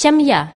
семья